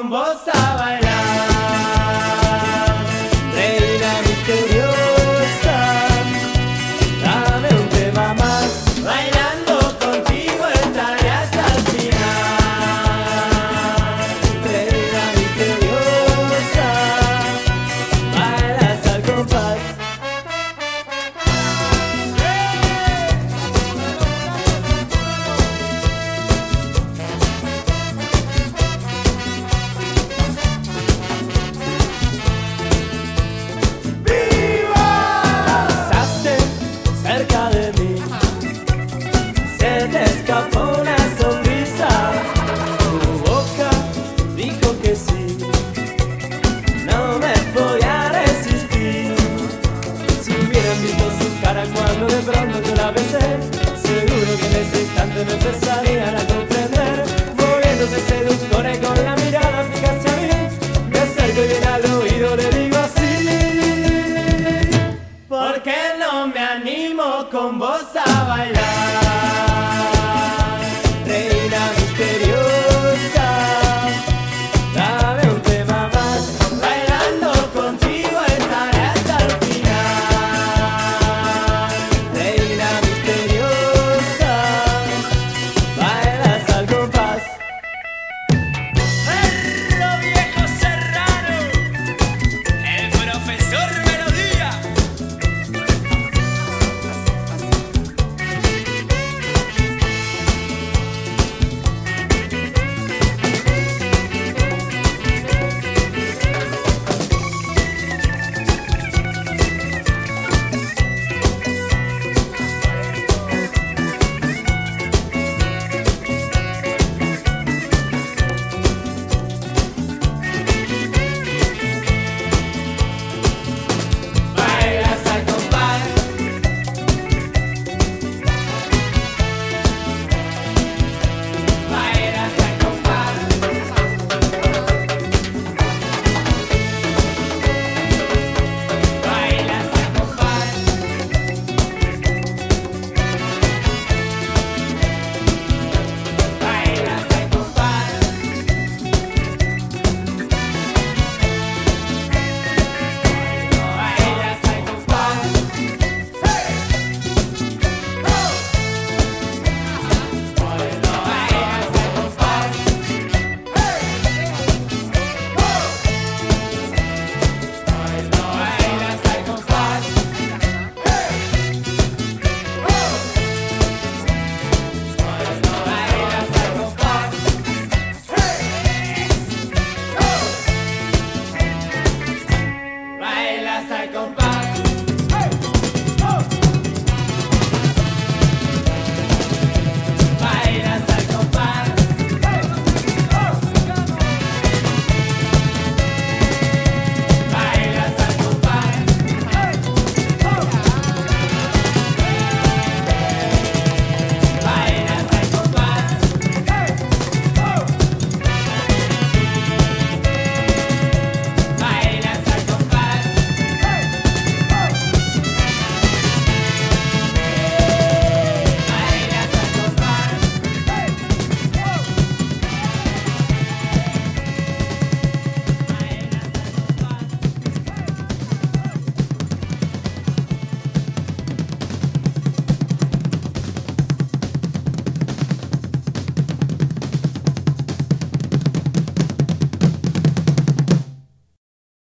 con vos cuando de pronto yo la besé. Seguro que en ese instante me empezarían a comprender. Moviéndose seductora y con la mirada fija hacia mí Me acerco y bien al oído le digo así. ¿Por qué no me animo con vos a bailar?